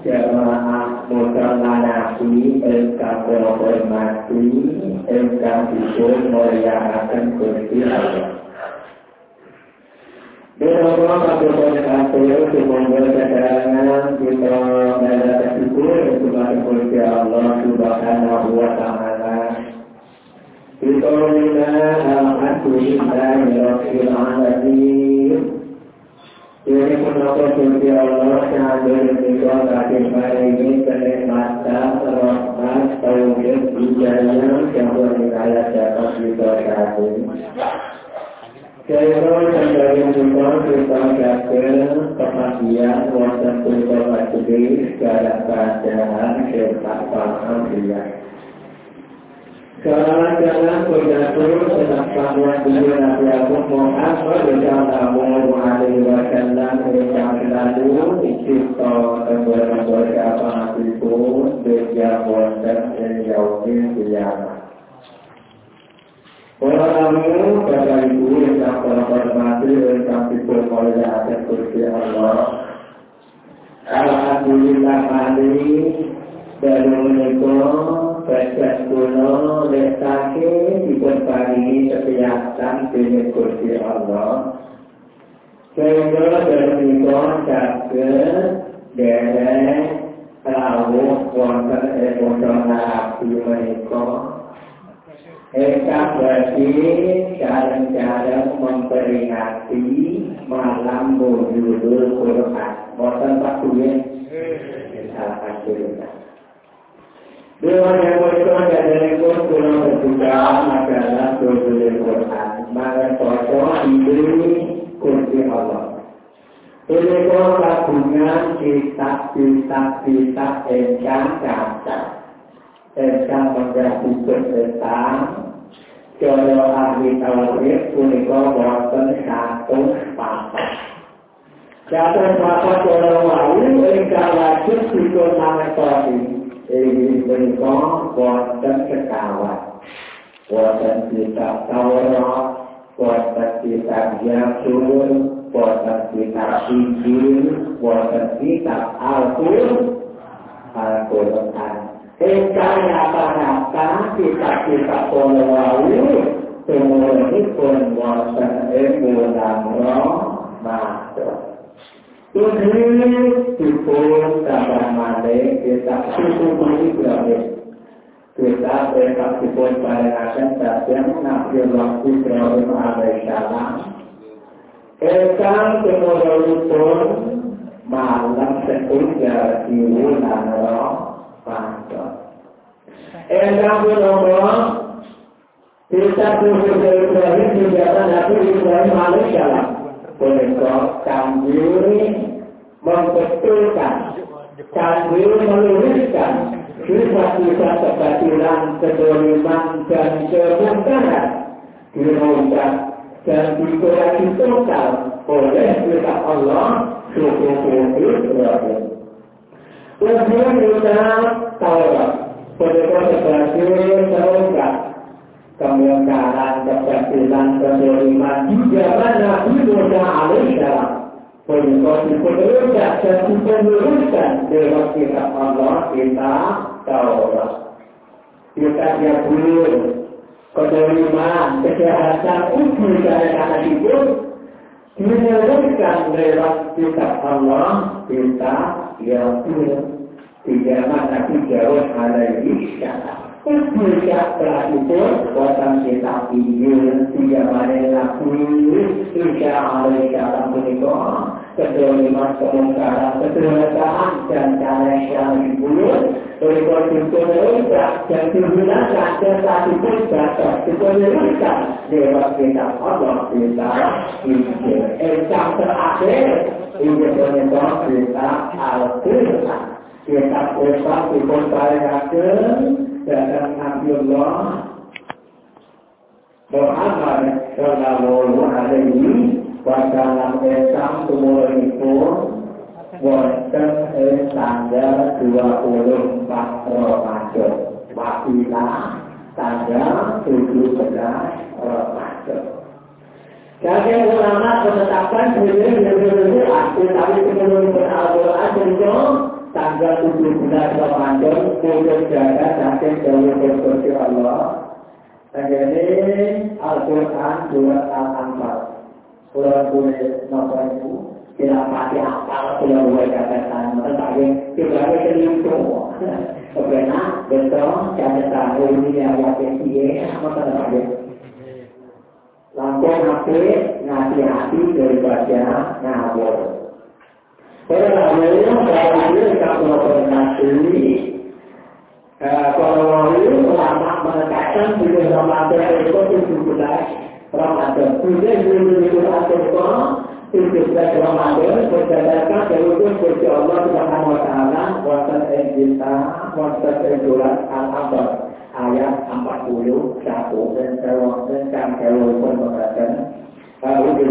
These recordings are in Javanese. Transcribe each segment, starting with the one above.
jamaah mutala nabi engkang hormati engkang dipun mulyakaken Gusti Allah. Bila kabeh kabeh semoga kedatangan kita mendapat syukur kepada Gusti Allah Subhanahu wa taala. Kita alhamdulillah rabbil alamin. Ini menapa Gusti Allah sahaja kita kakek pada ini kenikmatan rahmat tauhid hidayah yang berkaya dapat kita kasih. Kaya dari kita kita kakek kepastian wajah kita majlis dalam keadaan sedang bahwa dia Nabi Abu Muhammad Sallallahu Alaihi Wasallam yang selalu dicipta kepada beberapa Nabi pun Dia wonten yang jauh kiamat. Orang pada ibu yang akan hormati yang dipun oleh atas kursi Allah. Alhamdulillah kali dari menikah Baca kuno letake diperparingi kesehatan dengan kursi Allah. Sehingga dari itu jaga dari rawuh wonten emosional api mereka. Eka berarti jarang-jarang memperingati malam berjudul Quran. Bosan Pak Kuyen? Alhamdulillah. Dewan yang berkata dari Quran berbuka adalah berbuka Quran. Maka cocok diberi kursi Allah. Ini kau lakukan kitab-kitab-kitab engkang cacat. Engkang menjadi tentang Kalau ahli tawhid punika boten satu papat. Satu papat kalau wali engkang wajib ikut nama ini menika wonten sekawan wonten kitab Taurat wonten kitab Yazur wonten kitab Injil wonten kitab Al-Qur'an Al-Qur'an Ingkang nyata-nyata kitab-kitab Polawawi Kemudian wonten ing bulan Ramadan Ini dipun tambah malih kita ini berarti kita mereka dipun barengaken datang Nabi Allah Ibrahim alaihissalam. Ekan kemudian malam setiga di bulan Ramadan. Ekan kemudian kita Ibrahim juga Nabi Ibrahim alaihissalam. Punika kangge membetulkan kangge meluruskan sifat-sifat kebatilan, kedoliman, dan kemungkaran dirusak dan dikurangi total oleh kitab Allah suku-suku Ibrahim. Kemudian kita Taurat, punika sebagai terungkap kemungkaran, kebatilan, kedoliman di zaman Nabi Musa alaihissalam. Punika diperlukan dan diperlukan lewat kitab Allah kita Taurat. Kita dia belum kedoliman, kesehatan, uji dari anak itu diperlukan lewat kitab Allah kita yang belum. Di zaman Nabi Jauh alaihissalam. Tidak berlaku buatan kita ingin tiga mana laku insya Allah dalam menikah kedoliman kemungkaran keterletaan dan cara yang dibunuh berikut itu mereka dan digunakan tetapi pun dapat diperlukan lewat kitab Allah kita Injil yang terakhir Injil menikah kita Al-Quran kitab Quran dipun datang Nabiullah Muhammad Sallallahu Alaihi Wasallam Esam Tumuripun Wonten ing tanggal 24 Ramadan. Wakilah tanggal 17 Ramadan. Jadi ulama menetapkan sebenarnya lebih-lebih aku tapi sebelum beral-Quran tanggal 17 Ramadan putus jaga saking jauh berkursi Allah. Tanggalnya Al-Quran surat Al-Anfal. Surat boleh napa itu? Tidak pasti apa sudah boleh katakan. Tetapi kita itu Karena betul cara tahu ini yang yang dia apa tadi? Lampung hati ngasih hati daripada ngabur. Pada awalnya kalau ini kalau bernasib kalau itu ulama mengatakan bila Ramadan itu tujuh belas Ramadan. Bila tujuh belas tujuh belas Ramadan berdasarkan kerugian Gusti Allah Subhanahu wa taala wonten ing kita wonten ing surat Al-Abad ayat 40 satu dan wonten kang kawula pun mengatakan A'udzu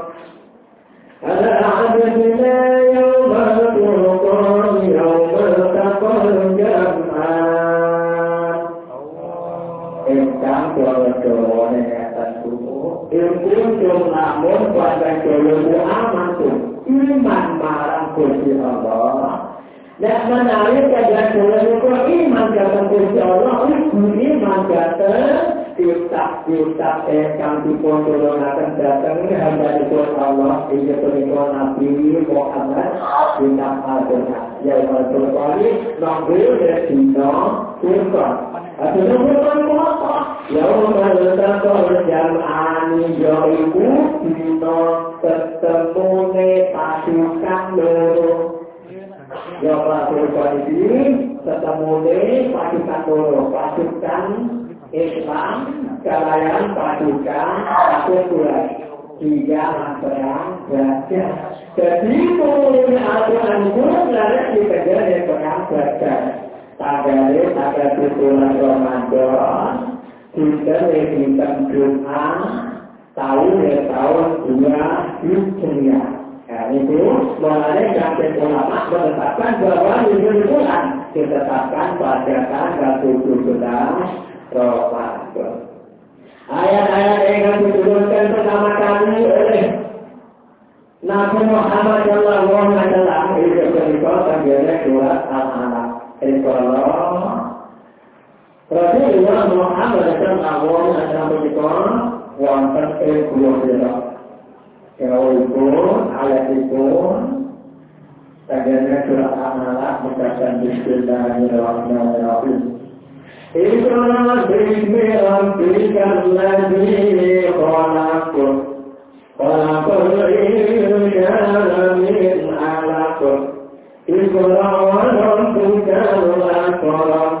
Gusti Allah Dan menarik pada dawa iman kata Gusti Allah Ibu iman kata kitab-kitab ingkang dipun turunaken dhateng hambanipun Allah inggih punika Nabi Muhammad kitab Al-Qur'an ya Al-Qur'an nomor dina Qur'an Aduh, apa? Ya Allah, takut jam'ani yaiku dina ketemune pasukan loro. Ya Allah, Qur'an ini ketemune pasukan loro, pasukan Islam, kalayan pasukan, satu bulan. Tiga perang gajah. Jadi kemudian aturan itu lalu dikejar dengan perang gajah. Tagale tanggal bulan Ramadan, kita hitam Jumat, tahun ya tahun dua Hijriah. Nah, itu mulai sampai ulama menetapkan bahwa ini bulan ditetapkan pada tanggal 17 Ramadan. Ayat-ayat yang diturunkan pertama kali oleh Nabi Muhammad Sallallahu Alaihi Wasallam itu ketika tanggalnya surat Al-Alaq. Insyaallah. Rasul Allah Muhammad dan awal adalah berikan wanita keluarga. Kalau itu, ayat itu, tadinya surat amalah berkaitan bismillah dan bismillahirrahmanirrahim. Itulah bismillah berikan lagi kalakun. Kalakun ilmiyalah min alakun. Itulah wanita keluarga.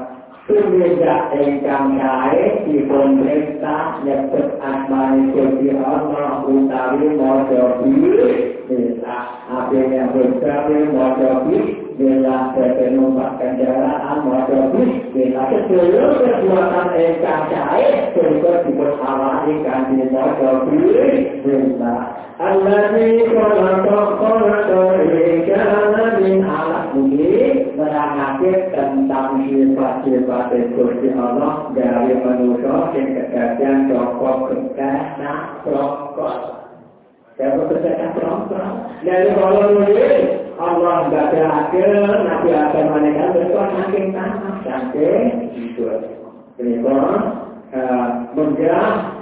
Tumindak ingkang kae dipun perintah nyebut asmane Gusti Allah utawi maca Bila akhirnya berkali maca Bila numpak kendaraan maca Bila keseluruh perbuatan ingkang kae juga dipun awali kanthi maca Bila Alladzi khalaqa khalaqa al-insana min 'alaq ini menerangake tentang sifat-sifat Gusti Allah dari manusia yang kejadian rokok kertas nak rokok. Saya bekerja rokok. Dari kalau ini Allah berkata Nabi akan menekan betul saking tanah saking itu. Ini menjelaskan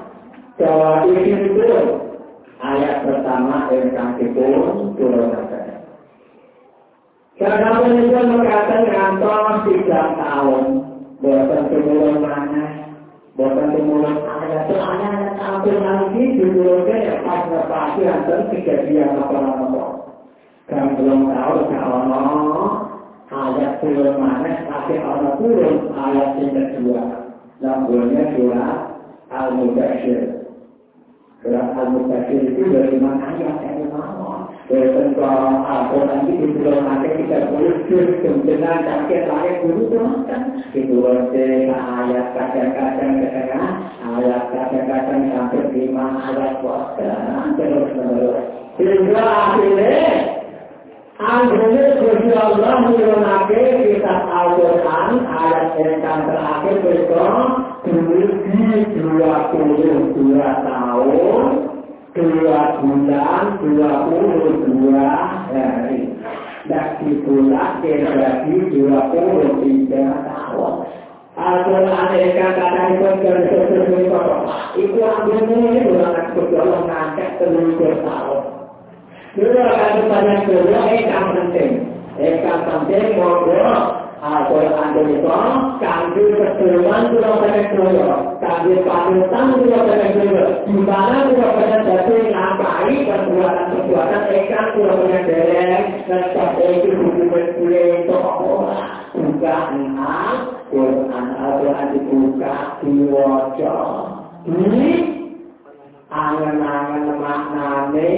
bahwa itu ayat pertama yang kaki pun turunkan. Karena penelitian mengatakan kantor tiga tahun, buatan kemudian mana, buatan kemudian ada soalnya ada tahun lagi diturunkan ya pas pasti antar kejadian apa-apa. Kan belum tahu kalau ayat turun mana tapi Allah turun ayat yang kedua namanya surat Al-Mubashir surat Al-Mubashir itu dari mana ayat yang mana tentang Al-Quran itu belum ada kita boleh dengan sakit lahir dulu kan itu ada ayat kadang-kadang kadang ayat kadang-kadang sampai lima ayat puasa terus menerus. Hingga akhirnya Anggone Gusti Allah nurunake kitab Al-Qur'an ayat ingkang terakhir punika dumugi dua puluh dua tahun dua bulan dua puluh dua hari dan dibulat jadi dua puluh tiga tahun Al-Quran ingkang kata itu dari sesuatu itu anggone itu anak Allah ngangkat tahun Dulu akan bertanya kedua, ekam penting. Ekam penting, monggo. Al-Quran itu, kanji keseluruhan juga pada kedua. Kanji panutan juga pada kedua. Di mana juga pada jadi ngapai perbuatan-perbuatan ekam juga pada dereng. Dan seperti itu hubungan-hubungan itu Buka Al-Quran, Al-Quran dibuka, diwajah. Ini angen-angen maknane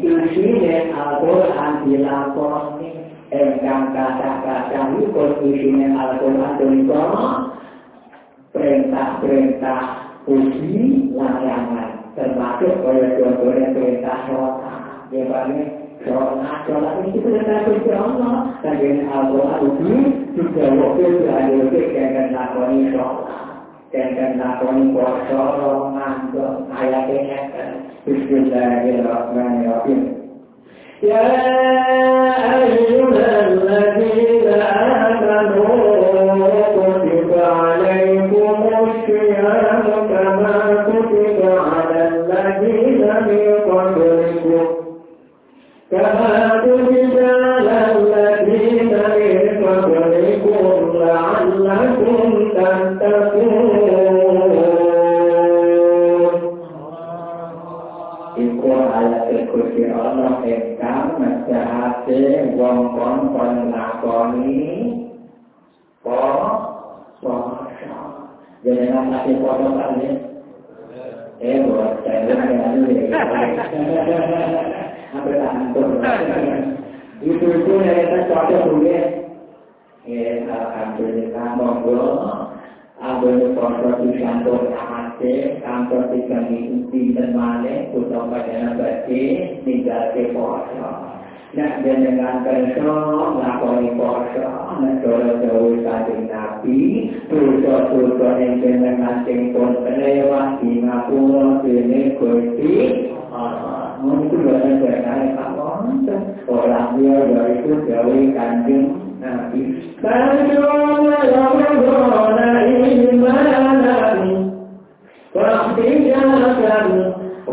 isine Al-Qur'an dilakoni engkang kata-kata iku isine Al-Qur'an punika perintah-perintah uji larangan termasuk oleh dua-duanya perintah sholat. Bagi sholat. Sholat ini perintah uji Allah dan dengan Al-Qur'an uji juga itu ada yang lakoni sholat dan lakoni puasa mantuk ayatnya Bismillahirrahmanirrahim. Ya ayyuhalladzina amanu kutiba alaikumus syiyam kama kutiba alal ladzina min qablikum. Kama kutiba ngejahate wong-wong kon lakoni po poso. Jenengan lagi foto kali. Eh, buat saya lagi Apa tantur? Itu itu yang kita cocok dulu ya. Eh, alhamdulillah monggo. Abang foto di kantor ate, kantor di kami di temane, kutong pada nabati, tinggal ke foto. Nah, jenengan kerja, ngakoni poso, ngedoro-doro sate nabi, Tuso-tuso yang jenengan cengkon penewas, Dimakulo, dene, goti, Mungkin juga jenengan Pak Wonten, Orang dia dari itu jauhi kanjeng nabi. Tanjung, Rahmatullahi wabarakatuh.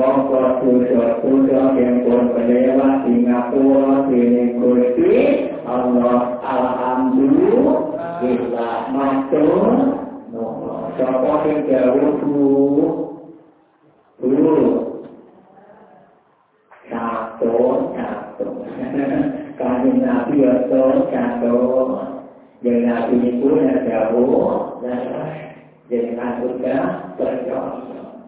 Pokok dosa-dosa yang pun berlewat di Ngapura ini kursi Allah Alhamdulillah Matur Sapa yang jauh dulu Dulu Satu Satu Kanjeng Nabi atau contoh yang Nabi itu yang jauh dan dengan juga berjaya.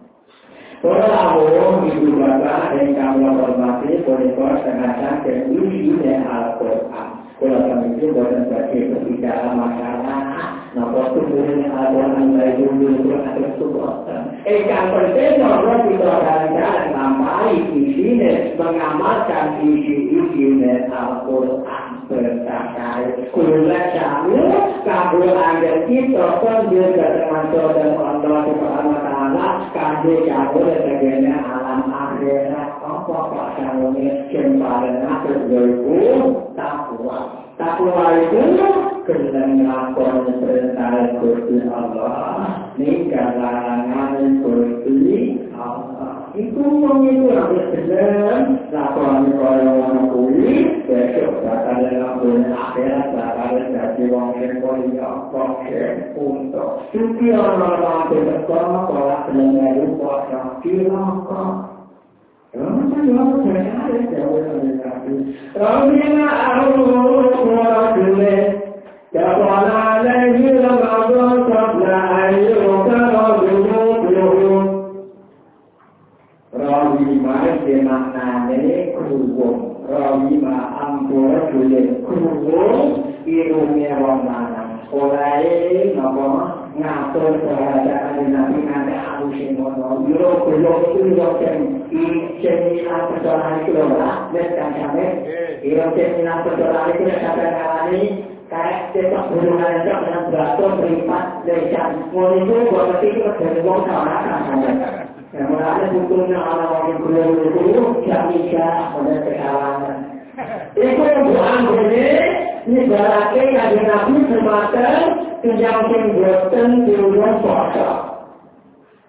Awam ibu bapak yang kami hormati, boleh sengaja dan isi dan Al-Quran. Kalau kami itu bukan sebagai berbicara masalah Napa tujuan awan lagi dulu ada sesuatu. Eh, yang penting orang kita nampai di sini mengamalkan isi-isi Al-Quran bertakai. Kula kamu, kamu ada kita juga dengan saudara Allah Subhanahu Wa Taala, Kami jauh dari alam akhirat, apa kok kamu pada nasib itu takwa. Takwa itu melakukan perintah Gusti Allah, nikah larangan Gusti Allah. Itu mengitu habis benar, lakukan kalau orang kuli, besok bakal dalam dunia akhirat bakal jadi orang yang kuliah, pakai untuk. Suci orang-orang berdekat, kalau benar puasa cilaka. ربنا أعوذ برجله كفر عليه رمضان قبل أن يغفر Rawi ma ke maknane kruwung, rawi ma ampura dule kruwung irungnya wong lanang. Olae napa ngatur keadaan nabi nanti aku sing ngono yo kulo itu yo ken iki sing apa soal iki lho lah nek kancane yo sing apa soal iki nek kancane kayak cetak hubungan itu dengan batu beripat lecan ngono itu buat itu dari wong salah yang mulai butuhnya orang orang kuliah itu tidak bisa pada kesalahan itu bukan ini ini berarti ada nabi semacam yang boten diurung puasa.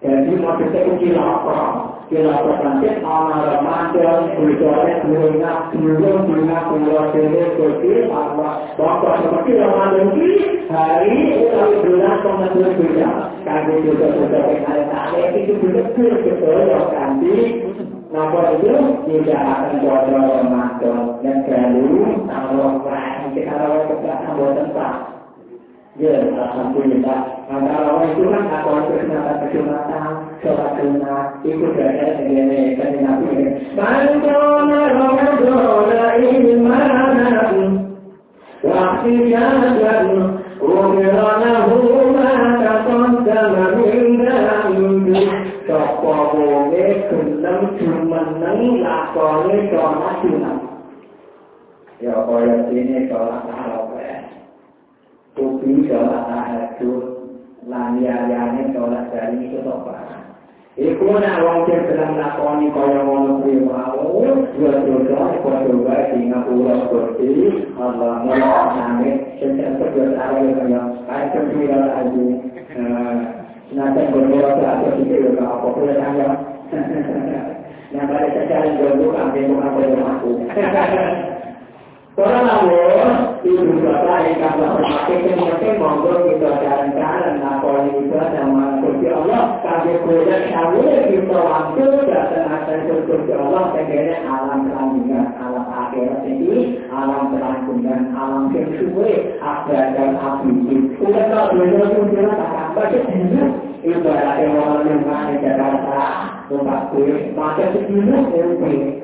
Jadi maksudnya itu kilapa. Kilapa nanti ana Ramadan, berjalan dunia, belum dunia keluar dari kecil, apa bapak seperti Ramadan ini hari itu bulan pengatur juga. Kami juga sudah kenal itu betul betul yang ganti Napa itu tidak akan puasa Ramadan dan lalu kalau lain kita rawat kebetulan buatan pak Ya, dari nabi ini. Sholat tarawih. Tubi sholat tahajud, lani-lani sholat dari itu apa? Iku nak wong sing sedang lakoni kaya ngono kuwi mau, dua dosa padha wae sing ngapura Gusti Allah mulai nang sing terus ayo kaya kaya kira aja. Nanti berdoa atau kita juga apa pun yang ada. Nah, pada saat yang dulu kami mengaku aku. Para lalu, ibu bapak yang kata memakai kemudian monggo kita jalan-jalan lakoni ibadah sama Gusti Allah. Kami punya syawir kita waktu datang akan Gusti Allah tenggene alam selanjutnya, alam akhirat ini, alam selanjutnya, alam yang suwe, akhirat dan api. Udah tak boleh bilang tak apa sih ibarat yang orang yang mana Jakarta, tempat kue, maka sebelum itu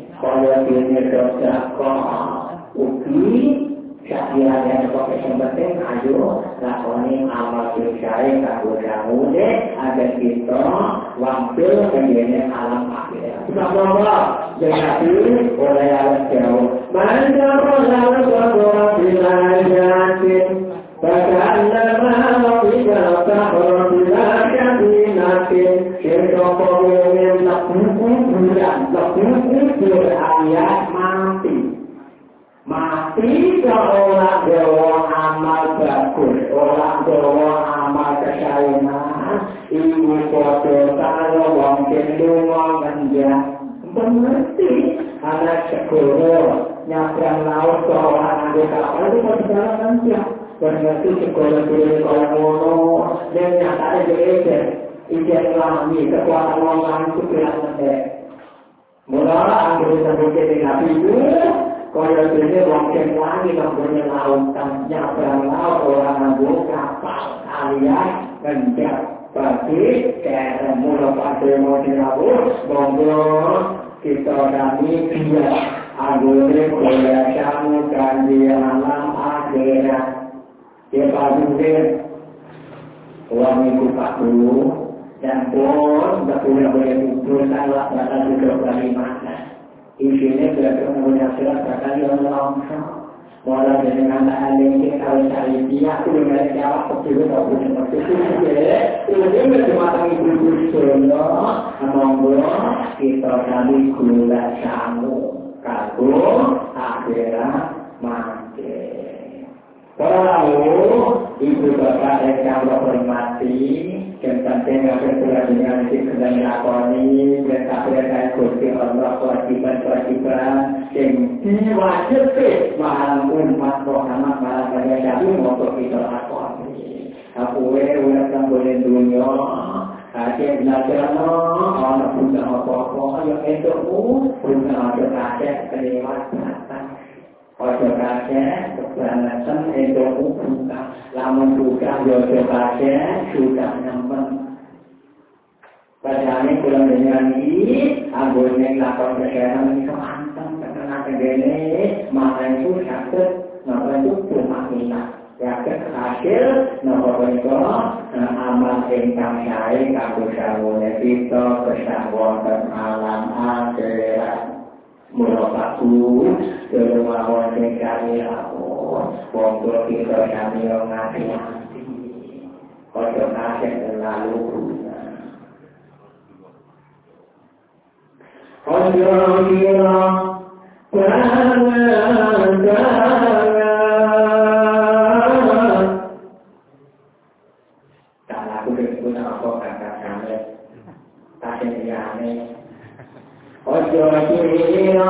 kalau dia dosa kok. Ugi sakit yang kok kesempatan ayo lakoni amal kisai kaku kamu deh ada kita waktu kemudiannya alam akhir. Sama-sama jadi oleh alam jauh. Mana rosal sebuah bilang jadi Bagaimana mau tidak ayat mati. Mati orang dewa amal bagus, orang dewa amal kesayangan, ibu foto kalau wong kendungo menjak. Mengerti anak sekolah nyabrang laut orang ada kapal itu kan segala menjak. Mengerti sekolah dulu kalau ngono dan nyata ada Ijen lami kekuatan orang itu bilang mendek. Mula anggur sampai ke nabi itu, dene wong sing wangi kanggo lautan nyabrang laut ora nganggo kapal alias kenjak bagi kaya mula pada moderabu monggo kita kami biar agone kaya kamu kanji alam akhirat ya padu uang itu pak dan pun betul boleh ukur salah pada juga dari mana isinya berarti mengucap surat kata yang langsung Walau dengan alim kita kalau cari dia, aku dengan jawab kecil tak punya seperti itu. Itu dia ibu solo, monggo kita kali gula samu, kagum akhirat mati. Kalau ibu bapak yang kamu hormati, dan penting apa dengan si kendali lakoni, dan apa yang kursi Allah kewajiban-kewajiban, yang diwajib malam umat Muhammad malam kaya jadi mau kita lakoni. Aku udah kan boleh dunia, Kakek belajar no, anak punya apa-apa, yang endokmu punya ada kakek kelewatan. Ojo kakek, kebanyakan itu buka. Lamun buka, ojo kakek, sudah nyempeng. Padahal kurang dengan ini, anggurnya lakon kesehatan ini kemantang. Karena kegene, maka itu sakit, maka itu cuma minat. Yakin hasil, nopo itu amal ingkang syai, kaku sawone kita, alam akhirat. Mula paku dhewe mawon aku wong kula kita sami yo ngati Ojo kasih lalu Ojo kira Jangan, Ojo kira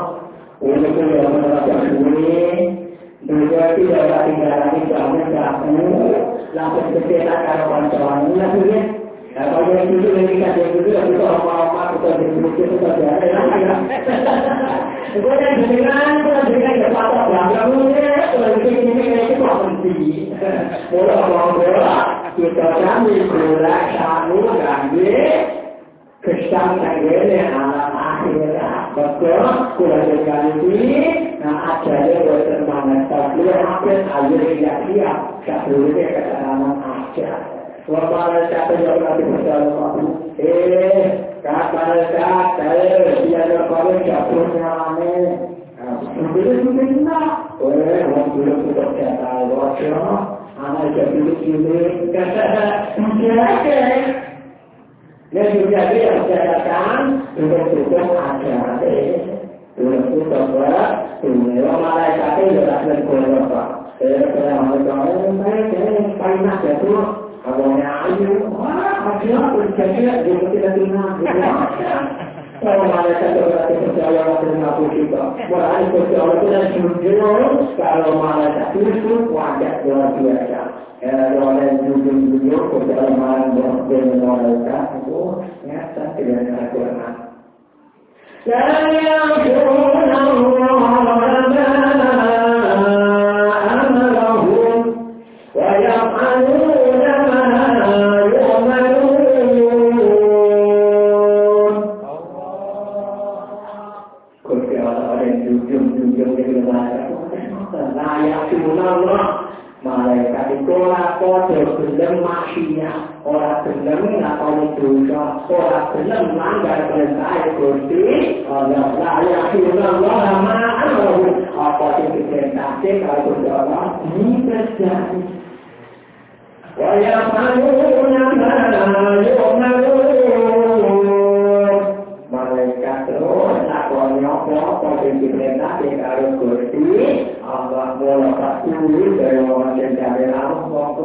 Ini juga yang terakhir ini. Dua tiga hari lagi kamu jamu langsung bercerita kalau pancawan ini lagi ya. Kalau yang itu lagi kasih itu lagi kalau mau apa apa kita berbuat itu saja. Hahaha. Kita jadi kan kita jadi kan jadi apa apa jamu ini kalau kita ini kan itu apa nanti. Bola bola bola kita jamu bola jamu lagi kesan lagi ni halal Betul, sudah sekali ini. Nah, ada dia buat semangat. Tapi yang akhir, akhir yang tidak siap. Tidak perlu dia kata nama aja. Wapala siapa yang berlaku bersama kamu? Eh, kata saya, saya lebih ada kamu tidak perlu nyalami. Sebenarnya juga tidak. Eh, orang belum sudah kata. Wajah, anak jadi ini. Kata-kata, mungkin. Dan juga dia mengatakan Bentuk-bentuk hati-hati Bentuk-bentuk sebuah Tunggu malaikat yang jelas dan kuat Jadi saya mau tahu Saya kayaknya yang paling nak jatuh Kalau yang ayu Wah, hati-hati aku dikasih Dia mesti nanti nak Kalau malaikat itu berarti percaya Waktu yang aku juga Wah, itu jauh dan jujur Kalau malaikat itu Wajah luar biasa. oleh jujur-jujur kedalaman dan moralitas itu nyata tidak ada kekurangan. La yaghfiruna gelem langgar perintah Gusti Allah. La yakhuna Allah ma amruhu apa sing diperintahke karo Gusti Allah? Dikerjakan wa yafaluna ma yu'marun malaikat terus lakoni apa-apa sing diperintahke karo Gusti Mula pasti dari orang yang dari Allah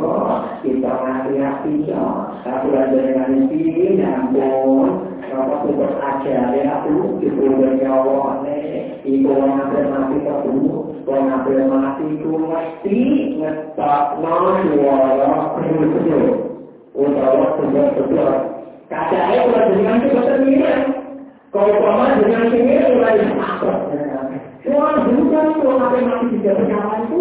kita hati-hati ya aku ada dengan ini namun apa tuh aja ya aku di pulau Jawa nih ibu ngambil mati aku ngambil mati itu mesti ngetak nol suara itu utawa sebuah sebuah kadang kalau dengan itu sendiri kalau paman dengan sendiri mulai. apa Soal bukan kalau ngambil mati di jalan itu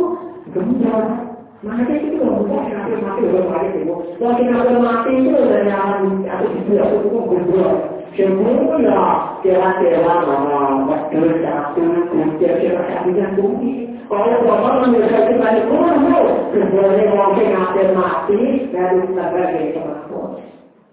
gembira Mati itu loh, bukan mati mati loh mati itu. Kalau kita mati itu dari yang aku itu aku itu gembira. Semua kira-kira nama betul satu kunci kira-kira yang bukti. Kalau bapak menyelesaikan balik kurang, sebenarnya mungkin hampir mati dari sebagai kemampuan.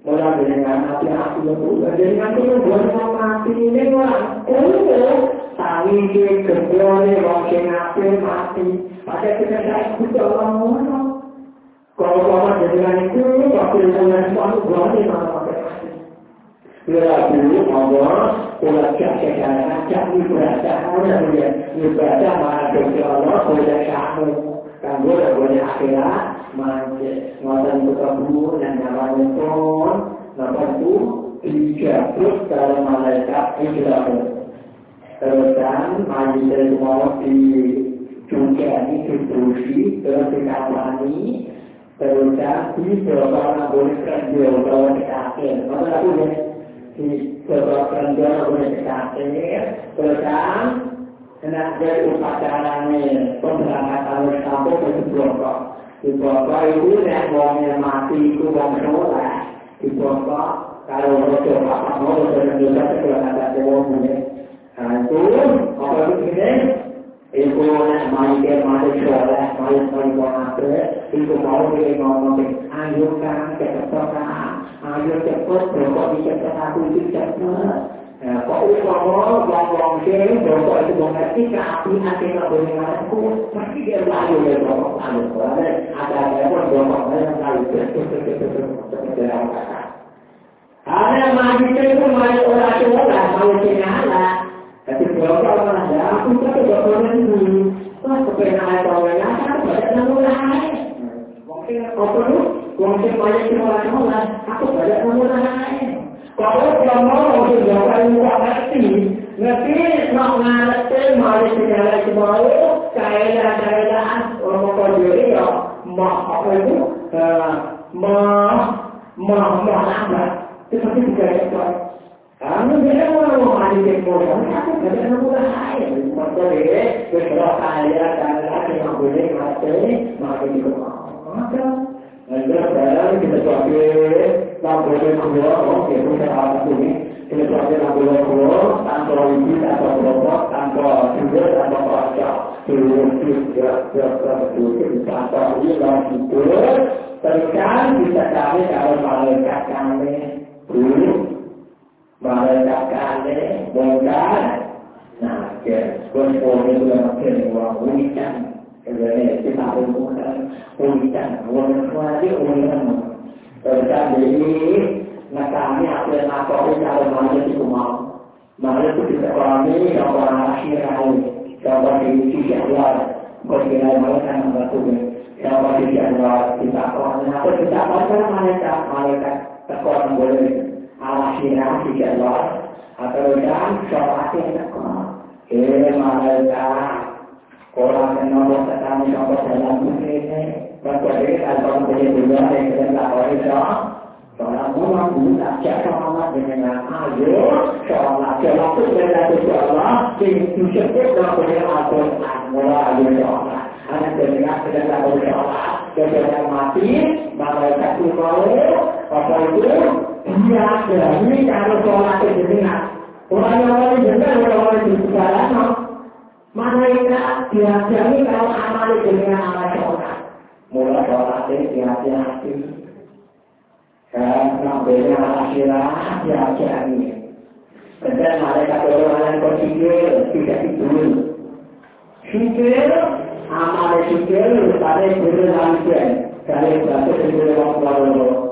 Mulai dengan hati-hati itu, dengan itu buat mati ini orang. Oh, tapi dia kembali mungkin hampir mati. Pada kita saya ikut orang mana. Kalau bapak dengan itu, itu yang suatu berani mana Bila dulu Allah, ulah cak sekarang, cak ibadah, mana dia ibadah mana dosa Allah, boleh kamu. Kan boleh boleh akhirat, manja, ngotan bulu dan namanya pun, nampak itu dijabut dalam malaikat Israel. Maju dari semua di juga ini distribusi, terus dikawani, terus kan, di beberapa boleh kerja, kalau dikasih. Mana aku ya? di beberapa negara boleh dikasih, terkam, kena jadi upacaranya pemberangkatan bersambung ke Blokok. Di Blokok itu yang uangnya mati itu uang sholat. Di Blokok, kalau bocor apa mau bocor juga segala ada uang ada maju itu maju orang tua mau tinggal tapi rokok mana ada aku tapi rokok itu Wah, kepentingan orang lain, apa banyak orang lain? Mungkin apa tuh? Wong sing banyak sing ora sholat, aku banyak nomor lain. Kalau dia mau di jalan muka ngerti, ngerti nak ngerti mari segala semau, kaya kaya orang kau diri ya, mah apa itu, mah mah mah lambat, tetapi tidak ada Kamu dia orang mau mandi di kolam, aku banyak nomor lain. Maksudnya, kalau kaya kaya yang boleh mati, mati di kolam. Anda sekarang kita pakai laporan keluar, oke, kita akan ini. Kita pakai laporan keluar tanpa izin, tanpa kelompok, tanpa juga, tanpa pasca. Seluruh ya, ya, betul, tanpa ini langsung keluar. Tekan bisa kami kalau malaikat kami, dulu malaikat kami, bongkar. Nah, ya, sekolah itu yang makin uang ulikan. Kemudian kita hubungkan ulitan, ulitan lagi ulitan. Tetapi ini nakami apa yang aku ini kalau mana itu mau. Mana itu kita kami kalau akhir hari, kalau di sisi luar, bagaimana mana kan membantu kalau di sisi luar kita kami apa kita apa mereka mereka tekon boleh hari sisi luar atau dan sholat yang. Eh mereka Orang yang nomor pertama nomor dalam ini, Bapak ini kalau punya juga yang kita tak boleh. Seorang orang dulu tak cakap amat dengan ayo, seorang jalan tu dengan tu Allah, yang disebut dalam punya Al-Quran, mula ayo seorang. Hanya dengar sedang tak boleh Allah, dia mati, malaikat itu mau, apa itu? Dia berani kalau sholat itu dengar. Orang-orang yang dengar, orang-orang yang berjalan, malaikat dia berani kalau amal itu dengan amal sholat. Mula sholat itu hati-hati. karena beda akhirat ya jadi dan mereka orang yang berpikir tidak itu pikir amal pikir pada beda manusia kalau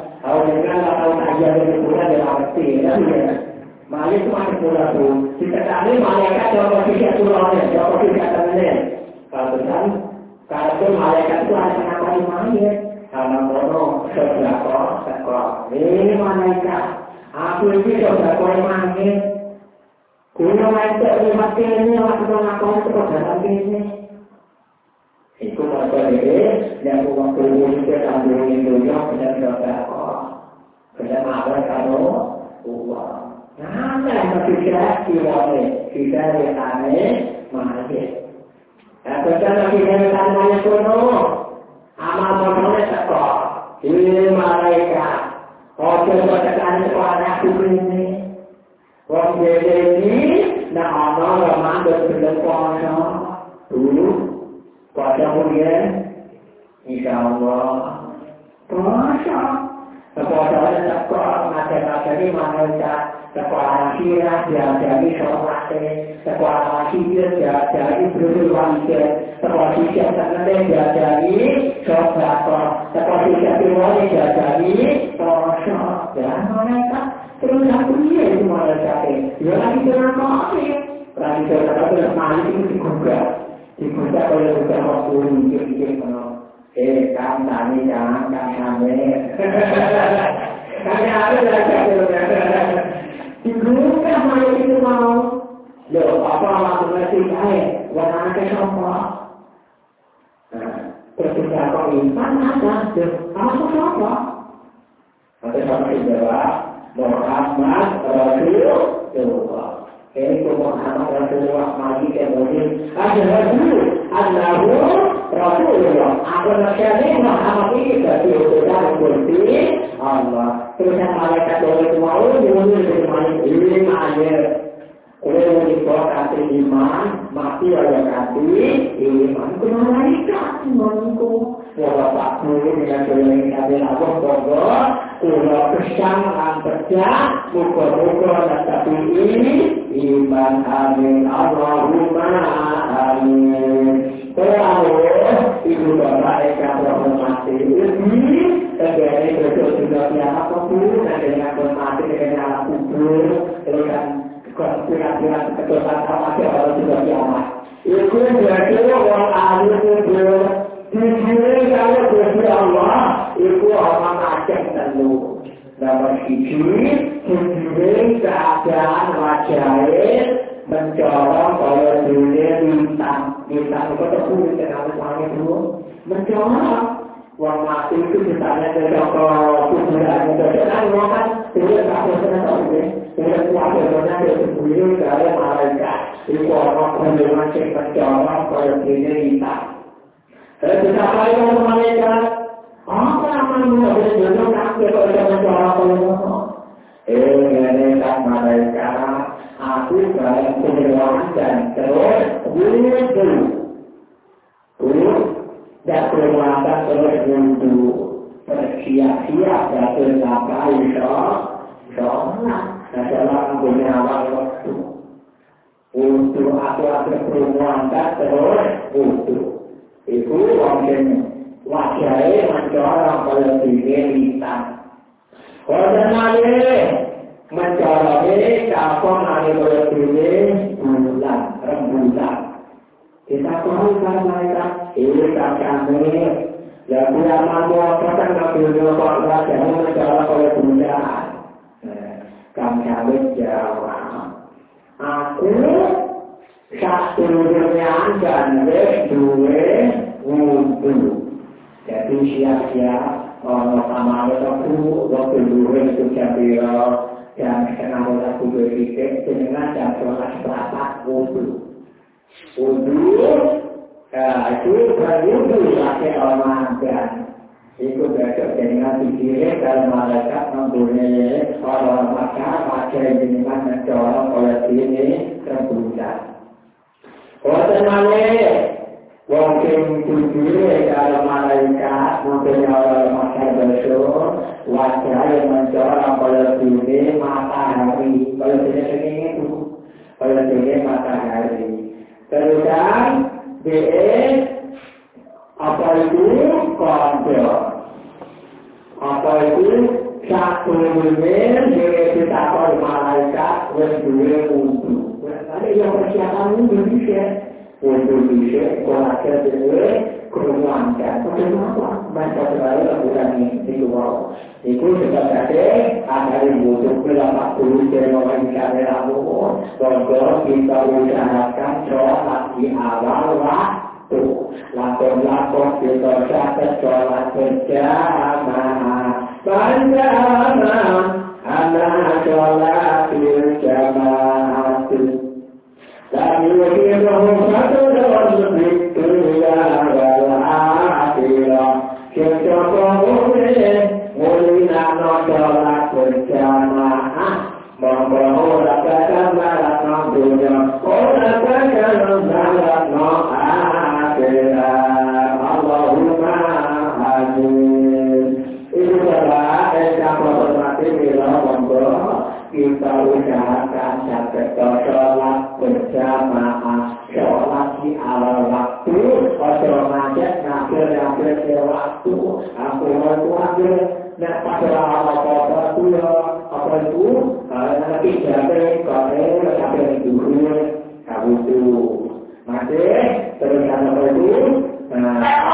dua. Kalau dengan tahu aja dari pulang dia arti, ya. Malah itu macet pulang tu. Kita kami malaikat coba bisa pulangnya, coba bisa tangannya. Kalau kan, kalau malaikat itu ada kenapa di mana? Karena kono sedekah sedekah. Ini malaikat. Aku ini sedekah mangke. Kulo ente lewat kene waktu ngakon teko dalam kene. Iku masa dhewe yang waktu ini kita ambil itu yo Kena apa karo uang. Nah, masih kita kiwane, kita yang aneh, mahal. Nah, kita kita tanya kono, amal motornya teko ini malaikat ojo tekan sekolah aku ini wong beda ini nah ono ramadan belum puasa dulu puasa kemudian insya Allah puasa teko ngajak-ngajak ini malaikat sekolah akhirah diajari sholat sekolah akhirah diajari berwajib sekolah sisya terkenal diajari sholat sekolah sisya firman diajari sholat dan mereka terus aku iya itu mereka ya lagi dengan kopi lagi dengan kopi malik itu dibuka dibuka oleh beberapa waktu mikir-mikir eh kan tani jangan kan kami kami ada belajar Dibuka mayat itu mau. Loh, apa waktu masih air? Warna ke siapa? Ketika kau insan ada, apa siapa? Ada sama jawab, Muhammad Rasulullah. Ini Muhammad Rasulullah mati kemudian ada Rasul, Allahu Rasulullah. Apa maksudnya Muhammad ini berarti sudah berarti Allah. Terus yang malaikat boleh mau, boleh dari malaikat ini ada. Kalau mau dikatakan iman, mati ada kati, iman ke malaikat, imanku. Walau tak boleh dengan yang ada Allah, pokok, kalau kesang, kerja, muka-muka, tapi ini, iman amin, Allahumma amin. Kalau ibu bapak yang mati ini terjadi betul juga siapa kubur dan dengan mati dengan alam kubur dengan konspirasi keturunan sama siapa juga kiamat. Itu berarti orang ahli kubur Dikiri kalau berarti Allah itu orang aceh telu. Nomor siji, dikiri keadaan wajahnya mencorong kalau dunia bintang bintang itu ke dalam langit dulu mencorong uang mati itu misalnya ke toko kuburan itu kan uang kan tidak tak bisa tahu deh tidak kuat karena dia terpulih ke dalam malaikat itu orang penerimaan cek mencorong kalau dunia bintang Kalau kita kali mau malaikat apa namanya boleh jodoh kaki kalau kita mencorong kalau Eh, ini kan malaikat aku dalam kemewahan dan terus wudhu. Wudhu dan kemewahan terus wudhu. Bersiap-siap dan bersabar sholat. Nah, dalam gunawan waktu. Wudhu aku ada kemewahan dan terus wudhu. Itu wajibnya. wajahnya mencorong kalau diri hitam. Wajah nale mencorongnya kapal nale kalau diri bulan, rembulan. Kita tahu kan mereka, ini kami. Ya mampu apa kan nak pilih kok wajahnya mencorong kalau bulan. Kami harus jawab. Aku satu dunia dan dua wudhu. Jadi siap-siap ono sama waktu waktu dulu itu capiro dan kenal lagu berpikir dengan sholat berapa wudhu. Wudhu itu berwudhu pakai Ramadan. Itu besok dengan pikirnya kalau malaikat mempunyai orang maka pakai dengan mencolok oleh sini terbuka. Malih Wong sing tujuhe karo malaikat mungkin ora masak besok wajah yang mencorong pada sini matahari pada sini sini itu pada sini matahari terusan BE apa itu? Kontrol apa itu? Satu miliar dia kita malaikat berdua untuk ada yang persiapan Indonesia untuk bisa kuasa dengan kerumuankan. Bagaimana baca terlalu lakukan ini di luar. Itu sebab ada ada yang butuh berapa puluh orang kamera umum. Kalau kita usahakan sholat di awal waktu. Lakon-lakon kita catat sholat berjamaah. Berjamaah. Anak sholat berjamaah. لا တိရောကျေတောကောဝိရေဝိနနာတောလာကုသမာဟာမောဘောရကတံမာရသောဒုညောကောရကကံသာလနောအာတေနာဘောဝဟုမာဟာတိဣဒ္ဓဘာအေတံဘောဓမတိရောဘောကိတဝိဇာ ngambil di waktu aku mau ambil nak pada awal apa itu ya apa itu nanti jadi kalau sampai dulu kamu itu masih terus apa itu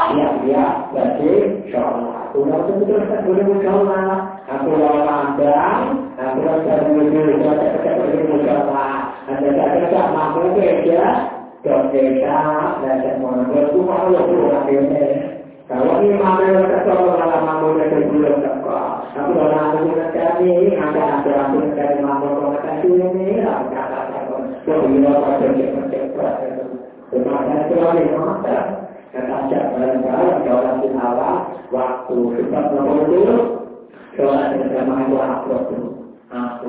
siap siap berarti sholat Udah terus terus sholat aku mau pandang aku rasa dulu saya ketemu sholat ada kata mampu kerja, desa dan semua itu malu tuh akhirnya. Kalau ini malu kata malah mampu kerja belum tak Aku dalam aku kami ada ada aku dari mampu kata ini lah kata kata. Kalau ini apa kerja kerja Kemudian itu lagi mata. Kata jalan jalan jalan di awal waktu kita berkumpul. Jalan bersama waktu itu. Aku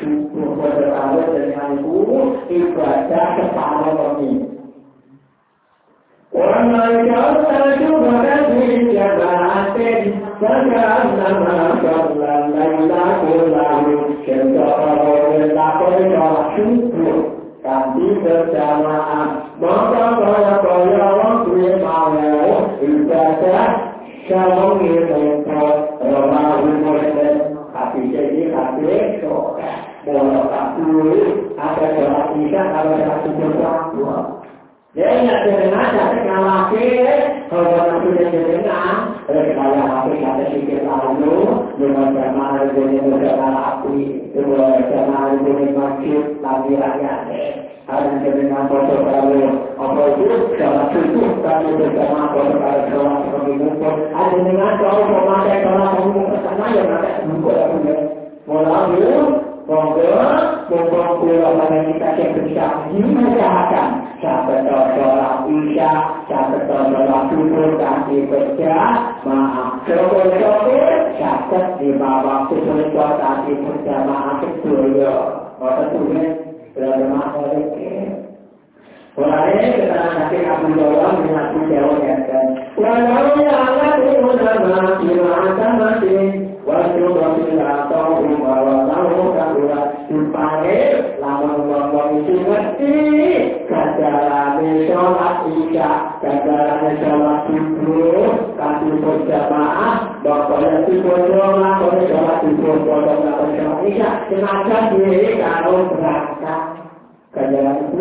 cukup berada dengan guru ibadah kepala kami. Orang lain juga dari jabatan Bagaimana kalau laila kulahu Kenapa lakon sholat syukur Tapi berjamaah Maka kaya kaya waktu mau Ibadah Shalom itu Ramahu Muslim Tapi jadi tapi sholat Kalau tak dulu, ada sholat isya, kalau ada satu dua. Dia ingat dengan ada laki, kalau orang sudah dengan, kalau hati ada sikit lalu, dengan jamaah dengan jamaah api, dengan jamaah dengan masjid, lagi rakyatnya. Ada dengan foto kalau apa itu sholat subuh kami bersama foto kalau sholat kami ngumpul. Ada dengan kalau memakai sholat kami ngumpul sana yang ada ya. Mulai Monggo, monggo kula kita yang bisa dimudahakan. Sahabat sholat isya, sahabat sholat subuh, kasih kerja, maaf. Syukur-syukur catat di bawah susun kuasa di berjamaah kedua. Maka tulis berjamaah oleh Mulai keterangan hati Abu Jawab mengaku jawab ya kan. Walau ya Allah nama firman mati. Waktu berpindah tahu bahwa tahu kabura dipanggil lama ngomong itu mesti kajaran sholat isya kajaran sholat subuh kasih. berjamaah pokoknya itu berdoa kalau sholat subuh pokoknya sholat isya sengaja diri kalau berangkat kajaran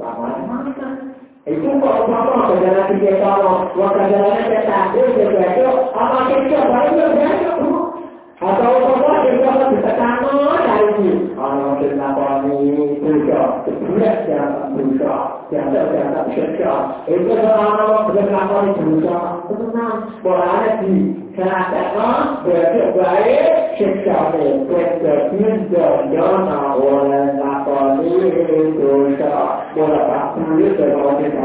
Terus masuk dekat-dekat lama dan cara nabi akan jamaah kalau tak bukan mana itu kok apa kajaran kita atau apa kita bisa tahu dari orang kita ini juga tidak yang berusaha yang tidak berusaha itu orang orang berlaku berusaha tenang. Boleh di Katakan berbaik secara berkesin dan jana oleh lakoni dosa. Bola tak sulit kalau kita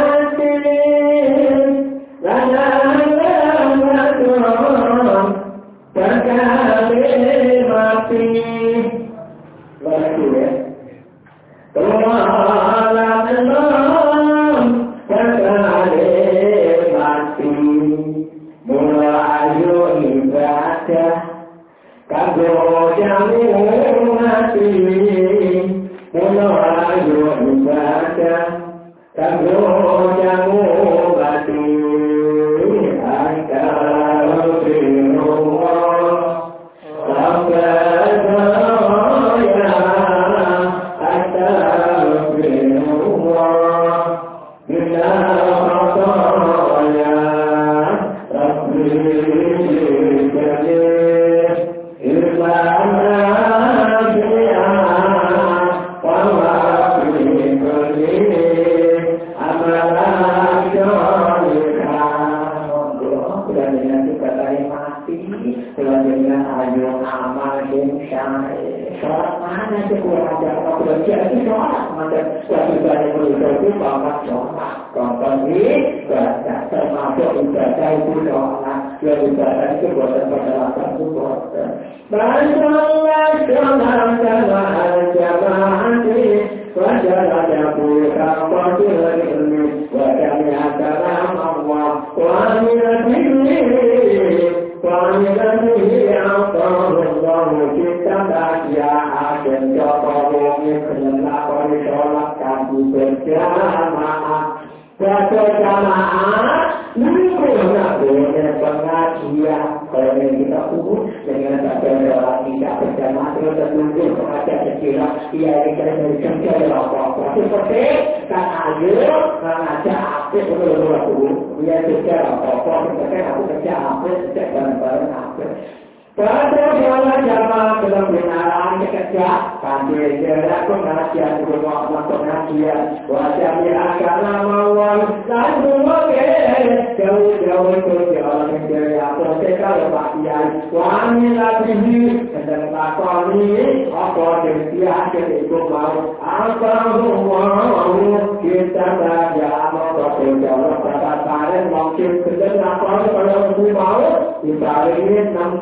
ibadah itu doa Ya ibadah itu buatan pada lapan itu buatan Bantulah jalan jamaah jamaah ini Wajalah jamaah jamaah ini Wajalah jamaah jamaah ini Wajalah jamaah jamaah ini Wajalah jamaah jamaah ini Wajalah jamaah jamaah ini Wajalah jamaah là y a des cái cái cái cái là có có cái cái cái cái cái cái cái cái cái cái cái cái cái cái cái cái cái cái cái Pada bola jamaah dalam kenalan kerja, kami tidak mengajar semua untuk ngajar. Wajah akan lama wal, dan semua jauh-jauh itu jalan yang jaya, sosial kebahagiaan. Kami lagi dan tak apa yang dia akan mau, apa kita saja mau kasih jalan, kata-kata mungkin, kita tak kalau mau, kita ingin, namun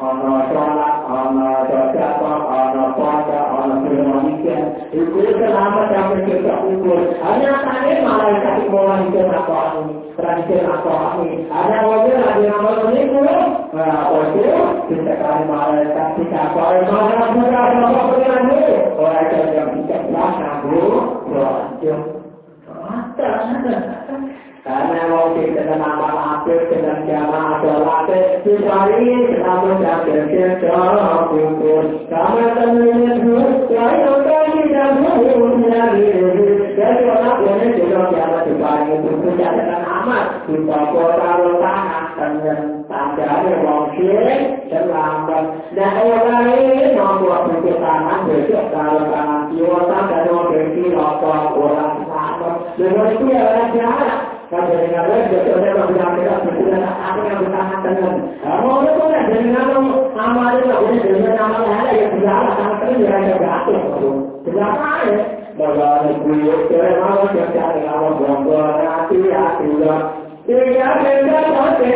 Oh, no, it's all right. Oh, no. kemudian yang ukur hanya tadi malaikat ikhwan itu apa ini terakhir apa ini ada wajib lagi nama ini kita kali malaikat kita apa mana juga apa punya ini orang yang tidak bisa tahu lanjut karena mau kita nama apa dengan jamaah sholat dicari kenapa jangan kita kumpul karena teman itu saya udah tidak mau dari jadi orang boleh juga jamaah dibagi itu jangan amat. Kita kota tanah dengan tanda yang syirik selamat. Dan orang lain membuat bentuk tanah besok kalau tanah jiwa dan orang berarti orang selamat dengan itu ya orang jahat kalau dengan lain, biasanya kalau bilang kita berbulan, apa yang bertahan dengan mau itu kan dengan nama itu lah, ini dengan nama ada yang berjalan, sama sekali dia ada jatuh. Kenapa ya? Bagaimana gue, saya mau cari nama buang-buang hati, hati lah. Tiga benda pate,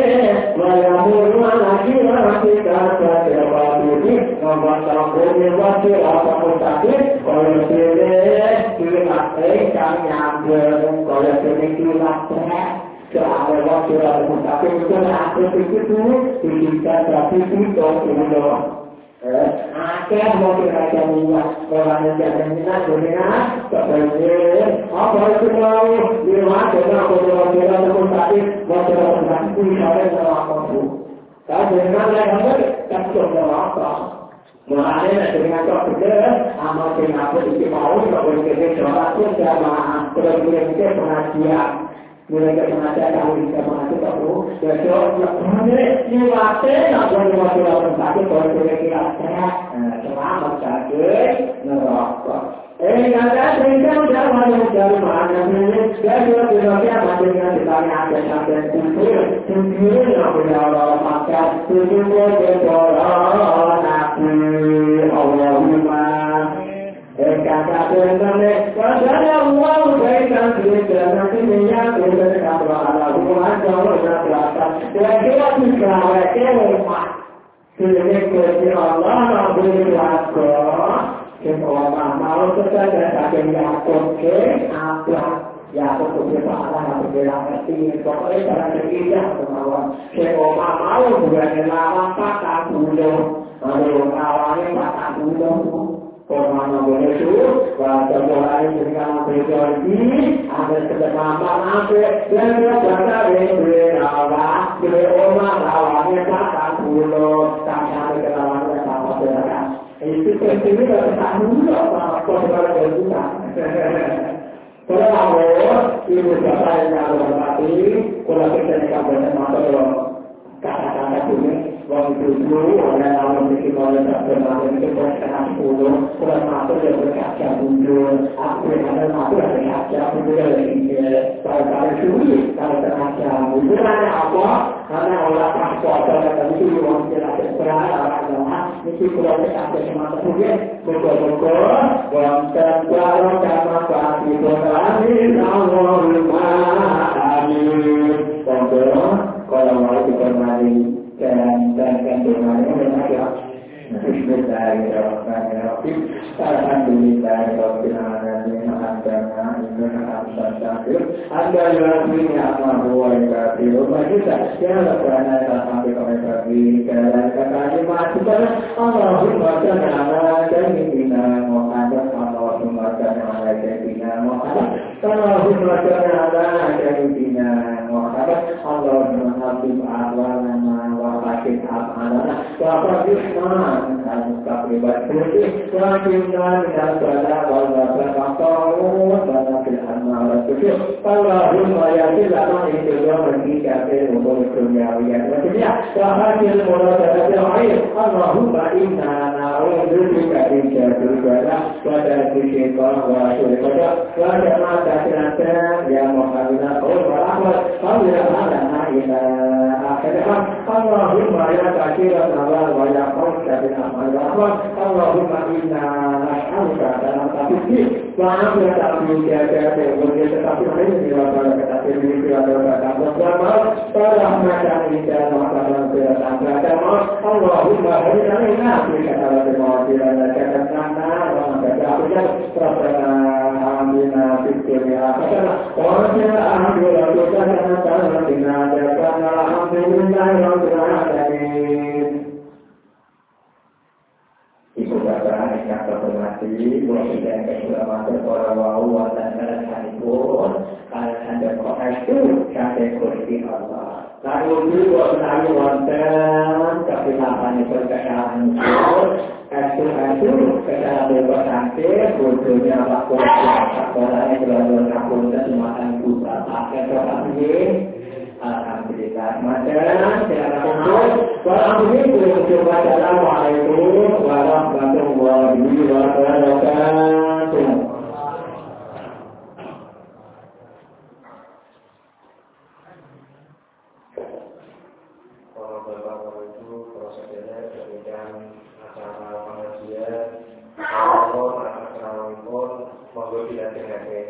wala mulu lagi lagi kata siapa ini, membaca bumi wasi apa pun tadi, kalau sini kita eh kami ambil, kalau sini kita teh, soal waktu lalu tapi itu aku begitu, kita tapi itu itu akeh mau kira-kira minyak orang yang jangan minyak dunia sebenarnya apa itu mau di rumah kita kalau kita terus tadi mau kita terus pun ada yang apa tu tapi dengan yang ada tak cukup apa Mulai dengan kau kerja, amal kenapa itu mau kau kerja sholat pun sama terus kita pengajian mereka mengajar kami bisa mengajar kamu besok ini waktu nak boleh waktu orang sakit kalau kita kira sehat selamat sakit neraka eh kata mereka sudah masuk dari mana ini dia sudah tidak masih dengan ditanya ada sampai kumpul kumpul yang berjalan maka kumpul berjalan nabi Allahumma Allah orang mau kita jadi yang oke apa ya aku punya salah aku bilang ngerti pokoknya cara kerja kemauan saya mau bukan lama patah dulu lalu awalnya patah dulu Pemana boleh baca doa ini dengan berjanji, ada kesempatan apa, dan dia baca dari awal, dari orang awalnya tak pulau, tak ada kenalan sama saudara. Itu penting juga tak dulu apa saudara berbuka. Kalau ibu bapak yang ada berarti, kalau kita nak bersama kata-kata ini, wong dulu ada nama bikin oleh tak bermain itu berkenan sepuluh kurang masuk yang berkaca mundur aku yang ada masuk ada kaca mundur dari kalau kali sulit kalau terkaca mundur ada apa karena olah paspor dan itu wong jelas berada adalah itu kalau terkaca semata kemudian betul-betul wong terbaru karena pasti berani Allahumma amin kalau mau dipermani dan dan dan doanya memang ya Bismillahirrahmanirrahim Alhamdulillahirrahmanirrahim Alhamdulillah Alhamdulillah Alhamdulillah Alhamdulillah kita Ya Rabbana Sampai kami bagi Jalan kata Masukkan Allahumma Jangan Jangan Muhammad Allahumma Jangan Jangan Muhammad Allahumma Jangan Jangan Muhammad Allahumma Habib Ahwalana sakit amalana wa rahman al-mustaqbilat putih wa kinna min al-bala wal barakatuh wa fil amal tujuh Allahumma ya lana itu dua bagi kafir umur dunia wa dunia wa hasil muradatul air Allahumma inna na'udzu bika min syarri bala wa dari syaitan wa syurri qada wa jama'a tasirata ya muhammadina wa rahmat Allahumma lana ila akhirah Allahumma اللهم يا كثير الثواب ويا قوس بالاعمال الاحوال اللهم انا نسالك سلامة في الدين وعافية في الجاهلية والجسد في العلم وبركة في الرزق وبركة والسماء ورحمة عندك وعافية في الأمر اللهم هل علينا في كتابة المواصيل لك تسمعنا وما تجعلنا ربنا آمنا في dunia Qala alhamdulillah kana ta'ala kana alhamdulillah rabbil alamin Ibu bapak yang terhormati, buat kita yang keselamatan para wau dan sekalipun, kalian ada kok itu kategori Allah. Lalu juga menawi wonten kepilapan perkara itu itu ketika bebas sakit, bodohnya waktu sekolah yang belajar kampung dan semakan buta pakai tetapi Alhamdulillah. Maka secara kumpul, Alhamdulillah coba Assalamualaikum warahmatullahi wabarakatuh. Para bapak-bapak ibu, para saudara, demikian acara pengajian. Allah atas pun, monggo dilaksanakan.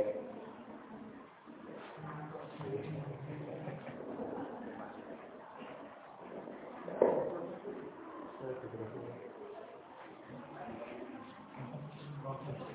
Rekaman